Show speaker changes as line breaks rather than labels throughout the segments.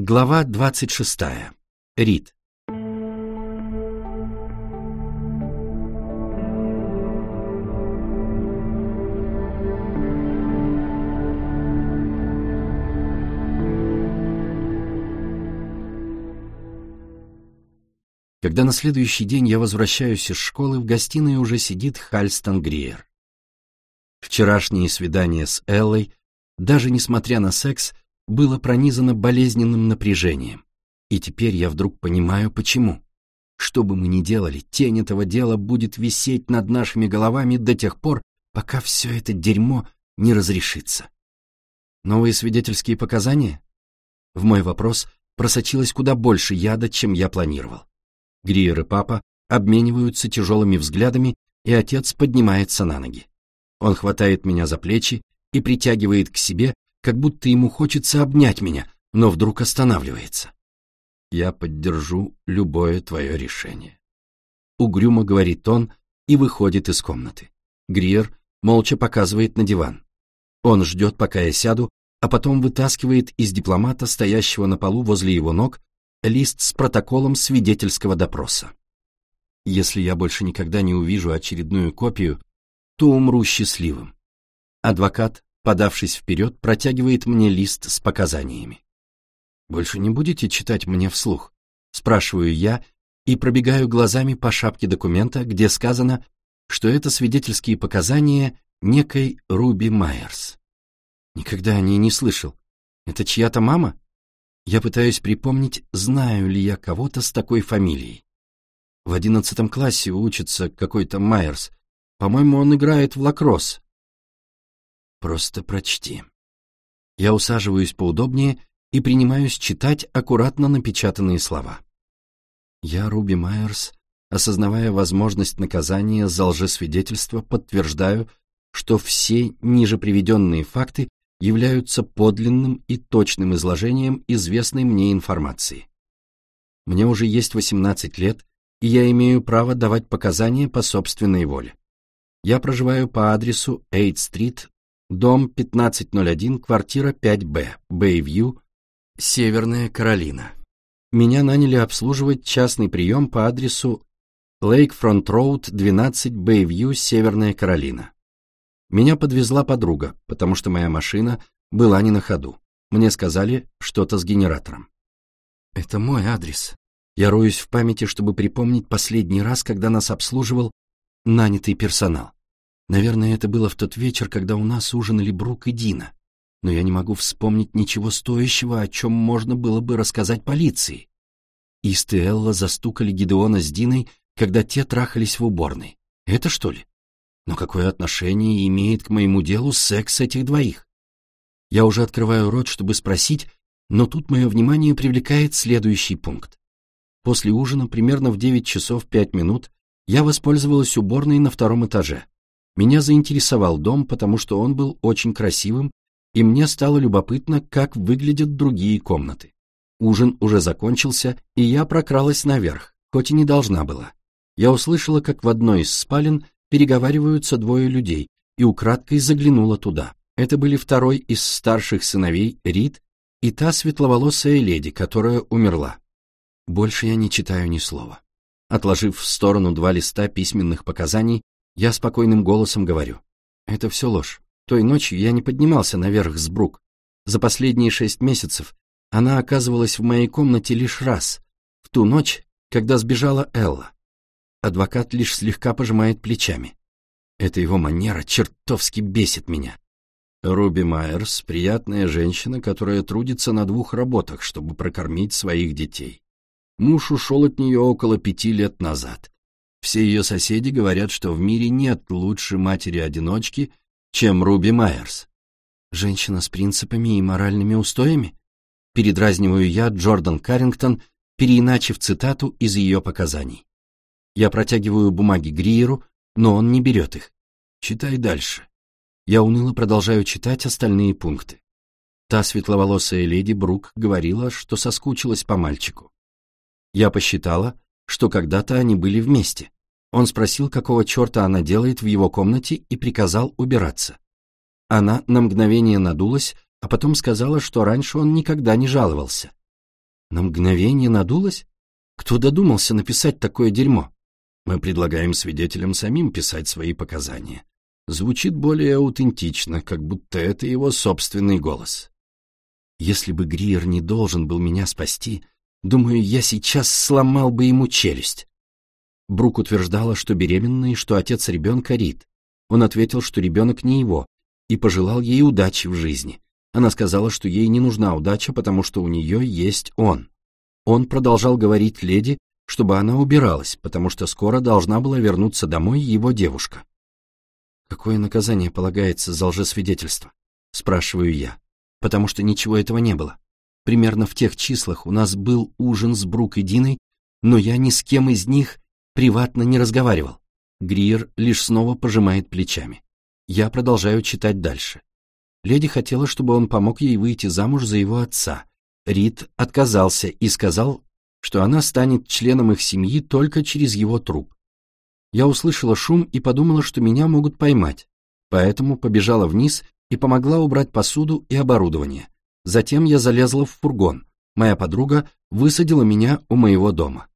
Глава 26. Рид. Когда на следующий день я возвращаюсь из школы, в гостиной уже сидит Хальстон Гриер. Вчерашнее свидание с Эллой, даже несмотря на секс, было пронизано болезненным напряжением. И теперь я вдруг понимаю, почему. Что бы мы ни делали, тень этого дела будет висеть над нашими головами до тех пор, пока все это дерьмо не разрешится. Новые свидетельские показания? В мой вопрос просочилось куда больше яда, чем я планировал. Гриер и папа обмениваются тяжелыми взглядами, и отец поднимается на ноги. Он хватает меня за плечи и притягивает к себе, как будто ему хочется обнять меня, но вдруг останавливается. «Я поддержу любое твое решение». Угрюмо говорит он и выходит из комнаты. Гриер молча показывает на диван. Он ждет, пока я сяду, а потом вытаскивает из дипломата, стоящего на полу возле его ног, лист с протоколом свидетельского допроса. Если я больше никогда не увижу очередную копию, то умру счастливым. Адвокат подавшись вперед, протягивает мне лист с показаниями. «Больше не будете читать мне вслух?» — спрашиваю я и пробегаю глазами по шапке документа, где сказано, что это свидетельские показания некой Руби Майерс. Никогда о ней не слышал. Это чья-то мама? Я пытаюсь припомнить, знаю ли я кого-то с такой фамилией. В одиннадцатом классе учится какой-то Майерс. По-моему, он играет в лакросс. Просто прочти. Я усаживаюсь поудобнее и принимаюсь читать аккуратно напечатанные слова. Я, Руби Майерс, осознавая возможность наказания за лжесвидетельство, подтверждаю, что все ниже приведенные факты являются подлинным и точным изложением известной мне информации. Мне уже есть 18 лет, и я имею право давать показания по собственной воле. Я проживаю по адресу 8-стрит, Дом 1501, квартира 5Б, Бэйвью, Северная Каролина. Меня наняли обслуживать частный прием по адресу Lakefront Road, 12, Бэйвью, Северная Каролина. Меня подвезла подруга, потому что моя машина была не на ходу. Мне сказали что-то с генератором. Это мой адрес. Я роюсь в памяти, чтобы припомнить последний раз, когда нас обслуживал нанятый персонал. Наверное, это было в тот вечер, когда у нас ужинали Брук и Дина. Но я не могу вспомнить ничего стоящего, о чем можно было бы рассказать полиции. Ист и Элла застукали Гидеона с Диной, когда те трахались в уборной. Это что ли? Но какое отношение имеет к моему делу секс этих двоих? Я уже открываю рот, чтобы спросить, но тут мое внимание привлекает следующий пункт. После ужина, примерно в 9 часов 5 минут, я воспользовалась уборной на втором этаже. Меня заинтересовал дом, потому что он был очень красивым, и мне стало любопытно, как выглядят другие комнаты. Ужин уже закончился, и я прокралась наверх, хоть и не должна была. Я услышала, как в одной из спален переговариваются двое людей, и украдкой заглянула туда. Это были второй из старших сыновей, Рид, и та светловолосая леди, которая умерла. Больше я не читаю ни слова. Отложив в сторону два листа письменных показаний, я спокойным голосом говорю. Это все ложь. Той ночью я не поднимался наверх с Брук. За последние шесть месяцев она оказывалась в моей комнате лишь раз, в ту ночь, когда сбежала Элла. Адвокат лишь слегка пожимает плечами. Эта его манера чертовски бесит меня. Руби Майерс — приятная женщина, которая трудится на двух работах, чтобы прокормить своих детей. Муж ушел от нее около пяти лет назад, все ее соседи говорят, что в мире нет лучше матери-одиночки, чем Руби Майерс. Женщина с принципами и моральными устоями? Передразниваю я Джордан Каррингтон, переиначив цитату из ее показаний. Я протягиваю бумаги Гриеру, но он не берет их. Читай дальше. Я уныло продолжаю читать остальные пункты. Та светловолосая леди Брук говорила, что соскучилась по мальчику. Я посчитала, что когда-то они были вместе. Он спросил, какого черта она делает в его комнате и приказал убираться. Она на мгновение надулась, а потом сказала, что раньше он никогда не жаловался. На мгновение надулась? Кто додумался написать такое дерьмо? Мы предлагаем свидетелям самим писать свои показания. Звучит более аутентично, как будто это его собственный голос. Если бы Гриер не должен был меня спасти, думаю, я сейчас сломал бы ему челюсть. Брук утверждала, что беременна и что отец ребенка Рид. Он ответил, что ребенок не его, и пожелал ей удачи в жизни. Она сказала, что ей не нужна удача, потому что у нее есть он. Он продолжал говорить леди, чтобы она убиралась, потому что скоро должна была вернуться домой его девушка. «Какое наказание полагается за лжесвидетельство?» — спрашиваю я, потому что ничего этого не было. Примерно в тех числах у нас был ужин с Брук и Диной, но я ни с кем из них приватно не разговаривал. Гриер лишь снова пожимает плечами. Я продолжаю читать дальше. Леди хотела, чтобы он помог ей выйти замуж за его отца. Рид отказался и сказал, что она станет членом их семьи только через его труп. Я услышала шум и подумала, что меня могут поймать, поэтому побежала вниз и помогла убрать посуду и оборудование. Затем я залезла в фургон. Моя подруга высадила меня у моего дома.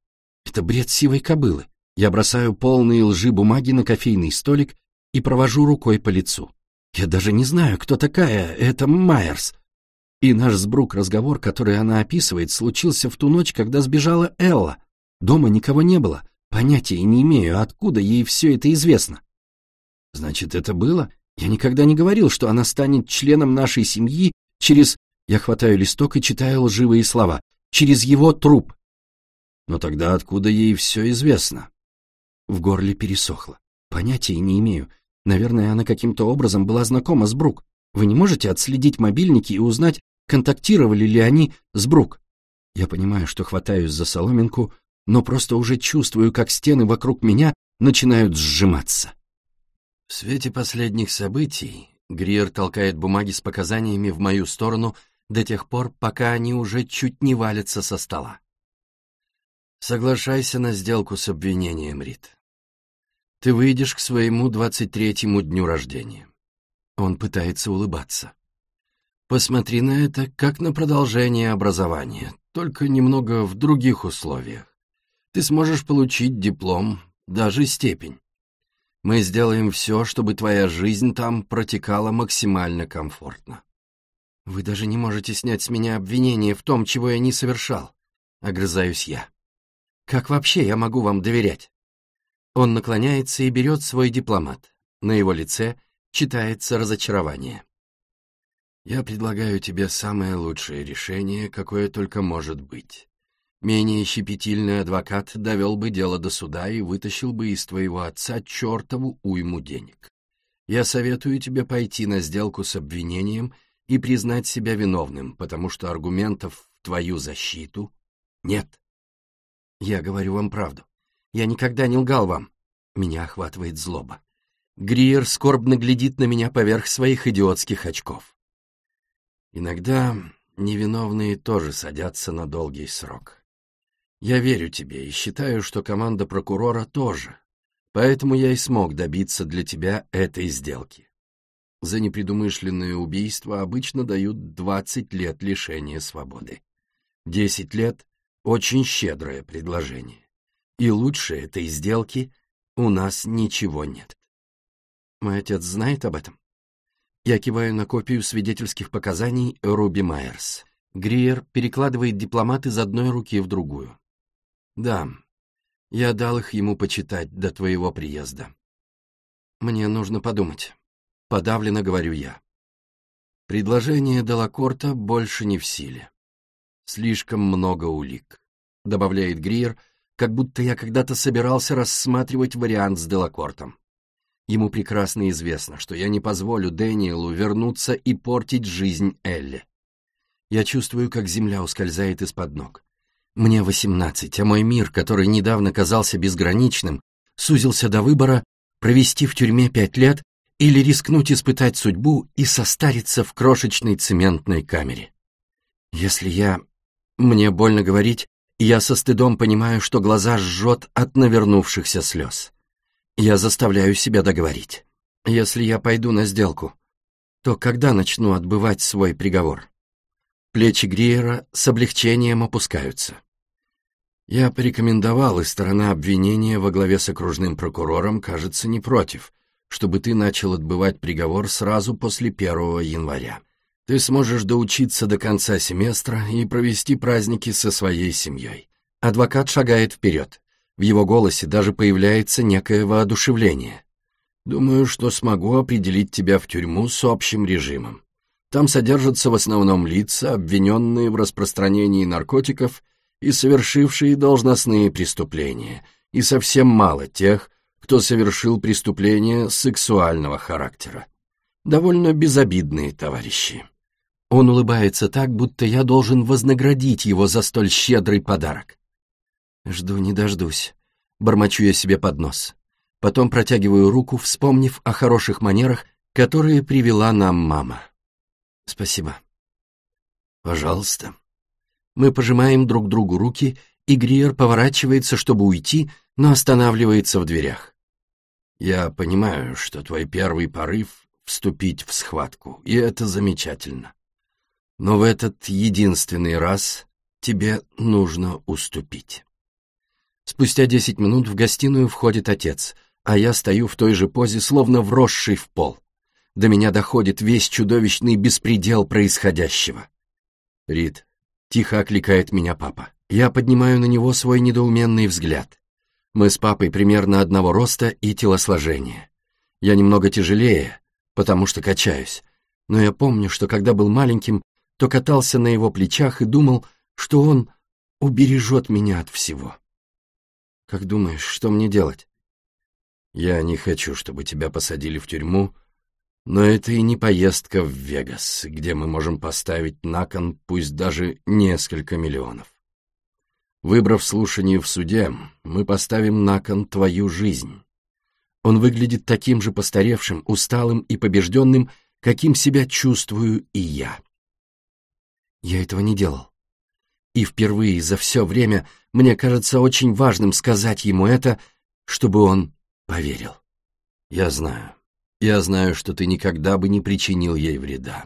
Это бред сивой кобылы. Я бросаю полные лжи бумаги на кофейный столик и провожу рукой по лицу. Я даже не знаю, кто такая, это Майерс. И наш с Брук разговор, который она описывает, случился в ту ночь, когда сбежала Элла. Дома никого не было. Понятия не имею, откуда ей все это известно. Значит, это было? Я никогда не говорил, что она станет членом нашей семьи через... Я хватаю листок и читаю лживые слова. Через его труп. Но тогда откуда ей все известно? В горле пересохло. Понятия не имею. Наверное, она каким-то образом была знакома с Брук. Вы не можете отследить мобильники и узнать, контактировали ли они с Брук? Я понимаю, что хватаюсь за соломинку, но просто уже чувствую, как стены вокруг меня начинают сжиматься. В свете последних событий Гриер толкает бумаги с показаниями в мою сторону до тех пор, пока они уже чуть не валятся со стола. Соглашайся на сделку с обвинением, Рит. Ты выйдешь к своему двадцать третьему дню рождения. Он пытается улыбаться. Посмотри на это как на продолжение образования, только немного в других условиях. Ты сможешь получить диплом, даже степень. Мы сделаем все, чтобы твоя жизнь там протекала максимально комфортно. Вы даже не можете снять с меня обвинение в том, чего я не совершал, — огрызаюсь я. Как вообще я могу вам доверять? Он наклоняется и берет свой дипломат. На его лице читается разочарование. Я предлагаю тебе самое лучшее решение, какое только может быть. Менее щепетильный адвокат довел бы дело до суда и вытащил бы из твоего отца чертову уйму денег. Я советую тебе пойти на сделку с обвинением и признать себя виновным, потому что аргументов в твою защиту нет. Я говорю вам правду. Я никогда не лгал вам. Меня охватывает злоба. Гриер скорбно глядит на меня поверх своих идиотских очков. Иногда невиновные тоже садятся на долгий срок. Я верю тебе и считаю, что команда прокурора тоже, поэтому я и смог добиться для тебя этой сделки. За непредумышленное убийство обычно дают 20 лет лишения свободы. 10 лет очень щедрое предложение. И лучше этой сделки у нас ничего нет. Мой отец знает об этом? Я киваю на копию свидетельских показаний Руби Майерс. Гриер перекладывает дипломат из одной руки в другую. Да, я дал их ему почитать до твоего приезда. Мне нужно подумать. Подавленно говорю я. Предложение Делакорта больше не в силе. Слишком много улик, добавляет Гриер, как будто я когда-то собирался рассматривать вариант с Делакортом. Ему прекрасно известно, что я не позволю Дэниелу вернуться и портить жизнь Элли. Я чувствую, как земля ускользает из-под ног. Мне восемнадцать, а мой мир, который недавно казался безграничным, сузился до выбора провести в тюрьме пять лет или рискнуть испытать судьбу и состариться в крошечной цементной камере. Если я мне больно говорить, я со стыдом понимаю, что глаза жжет от навернувшихся слез. Я заставляю себя договорить. Если я пойду на сделку, то когда начну отбывать свой приговор? Плечи Гриера с облегчением опускаются. Я порекомендовал, и сторона обвинения во главе с окружным прокурором, кажется, не против, чтобы ты начал отбывать приговор сразу после 1 января. Ты сможешь доучиться до конца семестра и провести праздники со своей семьей. Адвокат шагает вперед. В его голосе даже появляется некое воодушевление. Думаю, что смогу определить тебя в тюрьму с общим режимом. Там содержатся в основном лица, обвиненные в распространении наркотиков и совершившие должностные преступления, и совсем мало тех, кто совершил преступления сексуального характера. Довольно безобидные товарищи. Он улыбается так, будто я должен вознаградить его за столь щедрый подарок. Жду не дождусь. Бормочу я себе под нос. Потом протягиваю руку, вспомнив о хороших манерах, которые привела нам мама. Спасибо. Пожалуйста. Мы пожимаем друг другу руки, и Гриер поворачивается, чтобы уйти, но останавливается в дверях. Я понимаю, что твой первый порыв — вступить в схватку, и это замечательно. Но в этот единственный раз тебе нужно уступить. Спустя десять минут в гостиную входит отец, а я стою в той же позе, словно вросший в пол. До меня доходит весь чудовищный беспредел происходящего. Рид, Тихо окликает меня папа. Я поднимаю на него свой недоуменный взгляд. Мы с папой примерно одного роста и телосложения. Я немного тяжелее, потому что качаюсь. Но я помню, что когда был маленьким, то катался на его плечах и думал, что он убережет меня от всего. Как думаешь, что мне делать? Я не хочу, чтобы тебя посадили в тюрьму но это и не поездка в Вегас, где мы можем поставить на кон пусть даже несколько миллионов. Выбрав слушание в суде, мы поставим на кон твою жизнь. Он выглядит таким же постаревшим, усталым и побежденным, каким себя чувствую и я. Я этого не делал. И впервые за все время мне кажется очень важным сказать ему это, чтобы он поверил. Я знаю. Я знаю, что ты никогда бы не причинил ей вреда.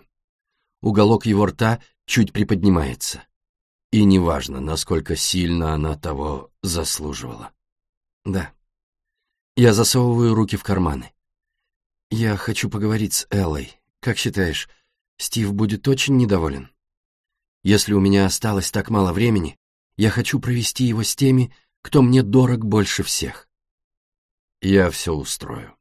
Уголок его рта чуть приподнимается. И неважно, насколько сильно она того заслуживала. Да. Я засовываю руки в карманы. Я хочу поговорить с Эллой. Как считаешь, Стив будет очень недоволен? Если у меня осталось так мало времени, я хочу провести его с теми, кто мне дорог больше всех. Я все устрою.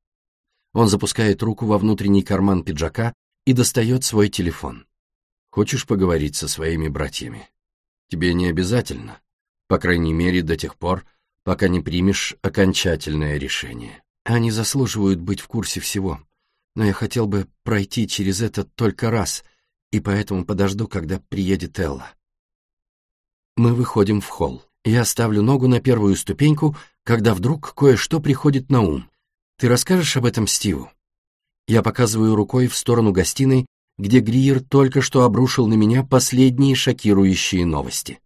Он запускает руку во внутренний карман пиджака и достает свой телефон. «Хочешь поговорить со своими братьями? Тебе не обязательно, по крайней мере до тех пор, пока не примешь окончательное решение. Они заслуживают быть в курсе всего, но я хотел бы пройти через это только раз, и поэтому подожду, когда приедет Элла». Мы выходим в холл. Я ставлю ногу на первую ступеньку, когда вдруг кое-что приходит на ум. Ты расскажешь об этом Стиву? Я показываю рукой в сторону гостиной, где Гриер только что обрушил на меня последние шокирующие новости.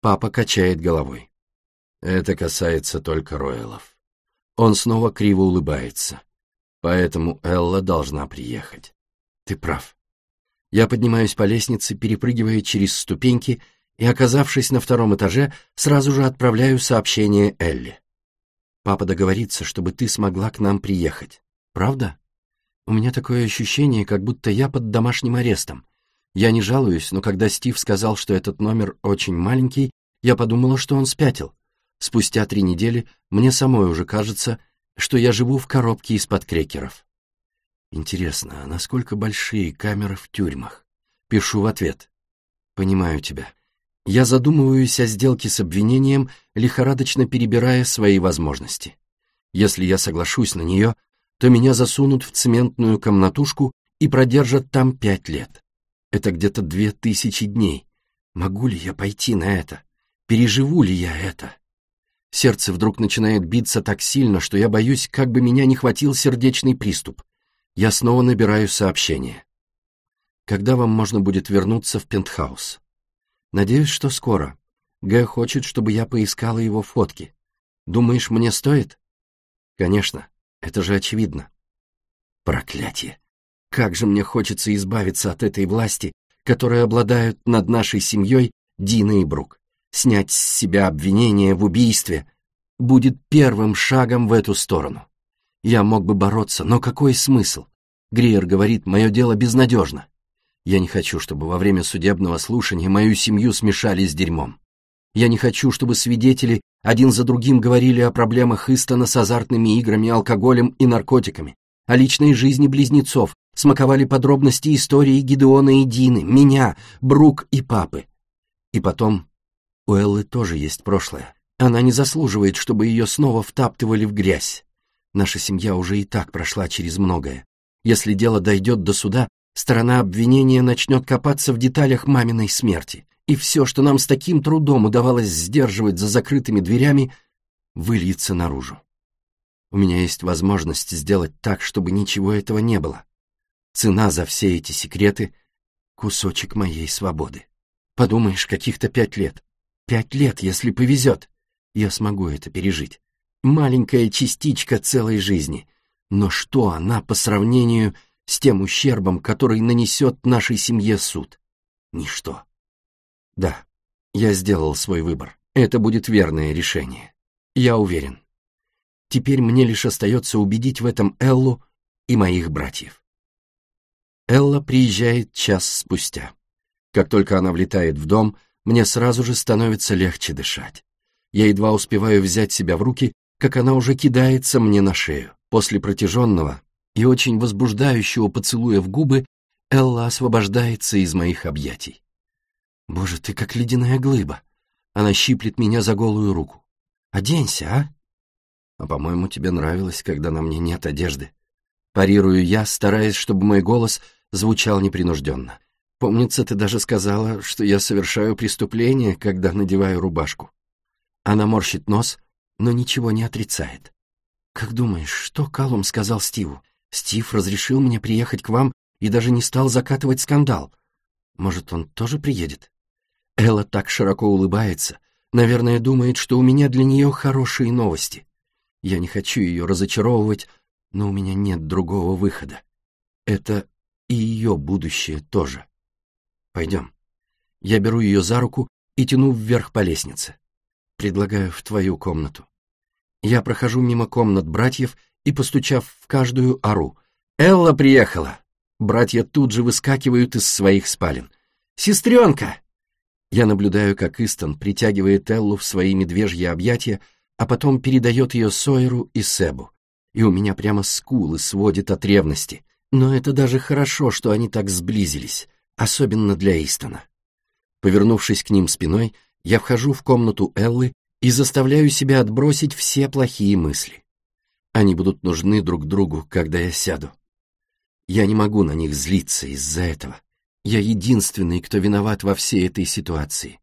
Папа качает головой. Это касается только Ройлов. Он снова криво улыбается. Поэтому Элла должна приехать. Ты прав. Я поднимаюсь по лестнице, перепрыгивая через ступеньки, и, оказавшись на втором этаже, сразу же отправляю сообщение Элли. Папа договорится, чтобы ты смогла к нам приехать. Правда? У меня такое ощущение, как будто я под домашним арестом. Я не жалуюсь, но когда Стив сказал, что этот номер очень маленький, я подумала, что он спятил. Спустя три недели мне самой уже кажется, что я живу в коробке из-под крекеров. Интересно, а насколько большие камеры в тюрьмах? Пишу в ответ. Понимаю тебя. Я задумываюсь о сделке с обвинением, лихорадочно перебирая свои возможности. Если я соглашусь на нее, то меня засунут в цементную комнатушку и продержат там пять лет. Это где-то две тысячи дней. Могу ли я пойти на это? Переживу ли я это? Сердце вдруг начинает биться так сильно, что я боюсь, как бы меня не хватил сердечный приступ. Я снова набираю сообщение. Когда вам можно будет вернуться в пентхаус? Надеюсь, что скоро. Г хочет, чтобы я поискала его фотки. Думаешь, мне стоит? Конечно, это же очевидно. Проклятие! Как же мне хочется избавиться от этой власти, которые обладают над нашей семьей Дина и Брук. Снять с себя обвинение в убийстве будет первым шагом в эту сторону. Я мог бы бороться, но какой смысл? Гриер говорит, мое дело безнадежно. Я не хочу, чтобы во время судебного слушания мою семью смешали с дерьмом. Я не хочу, чтобы свидетели один за другим говорили о проблемах Истона с азартными играми, алкоголем и наркотиками, о личной жизни близнецов, смаковали подробности истории Гидеона и Дины, меня, Брук и папы. И потом, у Эллы тоже есть прошлое. Она не заслуживает, чтобы ее снова втаптывали в грязь. Наша семья уже и так прошла через многое. Если дело дойдет до суда, сторона обвинения начнет копаться в деталях маминой смерти и все, что нам с таким трудом удавалось сдерживать за закрытыми дверями, выльется наружу. У меня есть возможность сделать так, чтобы ничего этого не было. Цена за все эти секреты — кусочек моей свободы. Подумаешь, каких-то пять лет. Пять лет, если повезет. Я смогу это пережить. Маленькая частичка целой жизни. Но что она по сравнению с тем ущербом, который нанесет нашей семье суд? Ничто. Да, я сделал свой выбор. Это будет верное решение. Я уверен. Теперь мне лишь остается убедить в этом Эллу и моих братьев. Элла приезжает час спустя. Как только она влетает в дом, мне сразу же становится легче дышать. Я едва успеваю взять себя в руки, как она уже кидается мне на шею. После протяженного и очень возбуждающего поцелуя в губы Элла освобождается из моих объятий. Боже, ты как ледяная глыба. Она щиплет меня за голую руку. Оденься, а? А, по-моему, тебе нравилось, когда на мне нет одежды. Парирую я, стараясь, чтобы мой голос звучал непринужденно. Помнится, ты даже сказала, что я совершаю преступление, когда надеваю рубашку. Она морщит нос, но ничего не отрицает. Как думаешь, что Калум сказал Стиву? Стив разрешил мне приехать к вам и даже не стал закатывать скандал. Может, он тоже приедет? Элла так широко улыбается, наверное, думает, что у меня для нее хорошие новости. Я не хочу ее разочаровывать, но у меня нет другого выхода. Это и ее будущее тоже. Пойдем. Я беру ее за руку и тяну вверх по лестнице. Предлагаю в твою комнату. Я прохожу мимо комнат братьев и, постучав в каждую, ору. «Элла приехала!» Братья тут же выскакивают из своих спален. «Сестренка!» Я наблюдаю, как Истон притягивает Эллу в свои медвежьи объятия, а потом передает ее Сойеру и Себу. И у меня прямо скулы сводит от ревности. Но это даже хорошо, что они так сблизились, особенно для Истона. Повернувшись к ним спиной, я вхожу в комнату Эллы и заставляю себя отбросить все плохие мысли. Они будут нужны друг другу, когда я сяду. Я не могу на них злиться из-за этого. Я единственный, кто виноват во всей этой ситуации.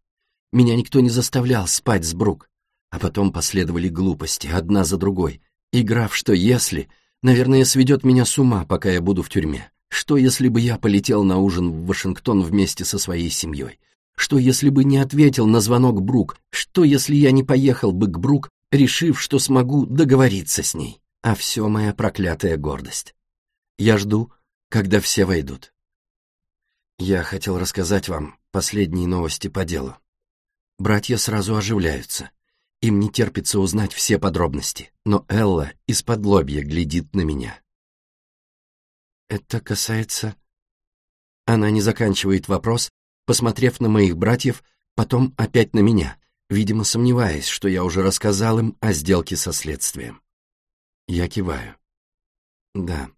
Меня никто не заставлял спать с Брук. А потом последовали глупости, одна за другой. Игра в «что если», наверное, сведет меня с ума, пока я буду в тюрьме. Что, если бы я полетел на ужин в Вашингтон вместе со своей семьей? Что, если бы не ответил на звонок Брук? Что, если я не поехал бы к Брук, решив, что смогу договориться с ней? А все моя проклятая гордость. Я жду, когда все войдут. Я хотел рассказать вам последние новости по делу. Братья сразу оживляются. Им не терпится узнать все подробности, но Элла из-под лобья глядит на меня. Это касается... Она не заканчивает вопрос, посмотрев на моих братьев, потом опять на меня, видимо, сомневаясь, что я уже рассказал им о сделке со следствием. Я киваю. Да,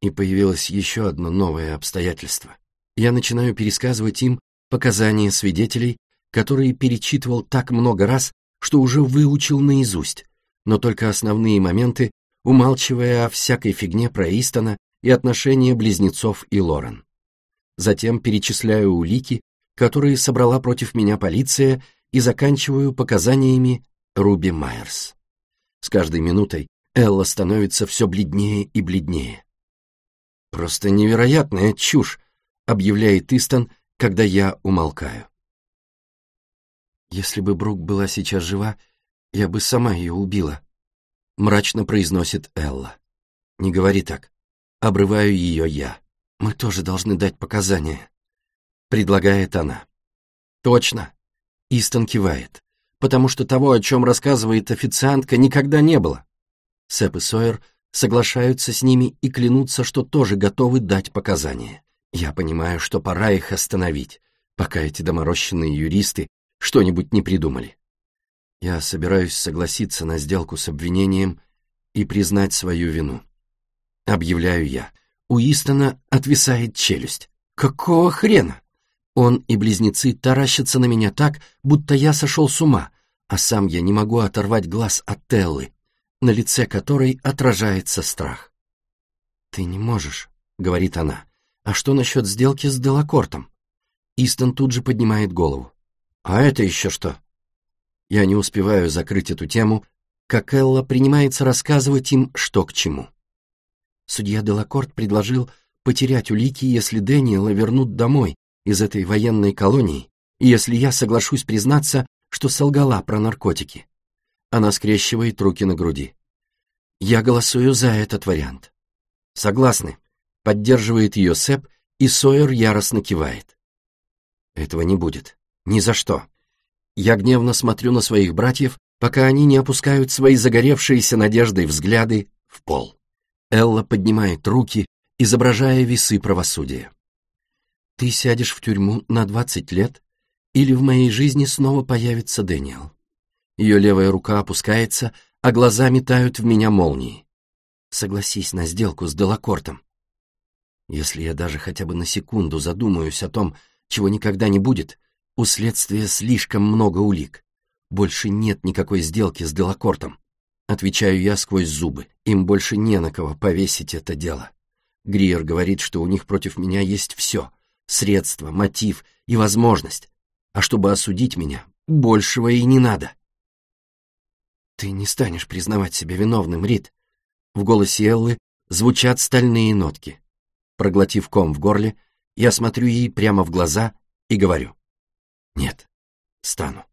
и появилось еще одно новое обстоятельство — я начинаю пересказывать им показания свидетелей, которые перечитывал так много раз, что уже выучил наизусть, но только основные моменты, умалчивая о всякой фигне про Истона и отношения близнецов и Лорен. Затем перечисляю улики, которые собрала против меня полиция, и заканчиваю показаниями Руби Майерс. С каждой минутой Элла становится все бледнее и бледнее. Просто невероятная чушь, объявляет Истон, когда я умолкаю. «Если бы Брук была сейчас жива, я бы сама ее убила», — мрачно произносит Элла. «Не говори так. Обрываю ее я. Мы тоже должны дать показания. — предлагает она. «Точно!» — Истон кивает. «Потому что того, о чем рассказывает официантка, никогда не было». Сэп и Сойер соглашаются с ними и клянутся, что тоже готовы дать показания. Я понимаю, что пора их остановить, пока эти доморощенные юристы что-нибудь не придумали. Я собираюсь согласиться на сделку с обвинением и признать свою вину. Объявляю я. У Истона отвисает челюсть. Какого хрена? Он и близнецы таращатся на меня так, будто я сошел с ума, а сам я не могу оторвать глаз от Теллы, на лице которой отражается страх. «Ты не можешь», — говорит она. «А что насчет сделки с Делакортом?» Истон тут же поднимает голову. «А это еще что?» Я не успеваю закрыть эту тему, как Элла принимается рассказывать им, что к чему. Судья Делакорт предложил потерять улики, если Дэниела вернут домой из этой военной колонии, и если я соглашусь признаться, что солгала про наркотики. Она скрещивает руки на груди. Я голосую за этот вариант. Согласны. Поддерживает ее Сэп, и Сойер яростно кивает. Этого не будет. Ни за что. Я гневно смотрю на своих братьев, пока они не опускают свои загоревшиеся надеждой взгляды в пол. Элла поднимает руки, изображая весы правосудия. Ты сядешь в тюрьму на двадцать лет, или в моей жизни снова появится Дэниел. Ее левая рука опускается, а глаза метают в меня молнии. Согласись на сделку с Делакортом. Если я даже хотя бы на секунду задумаюсь о том, чего никогда не будет, у следствия слишком много улик. Больше нет никакой сделки с Делакортом. Отвечаю я сквозь зубы. Им больше не на кого повесить это дело. Гриер говорит, что у них против меня есть все. Средства, мотив и возможность. А чтобы осудить меня, большего и не надо. Ты не станешь признавать себя виновным, Рид. В голосе Эллы звучат стальные нотки. Проглотив ком в горле, я смотрю ей прямо в глаза и говорю. Нет, стану.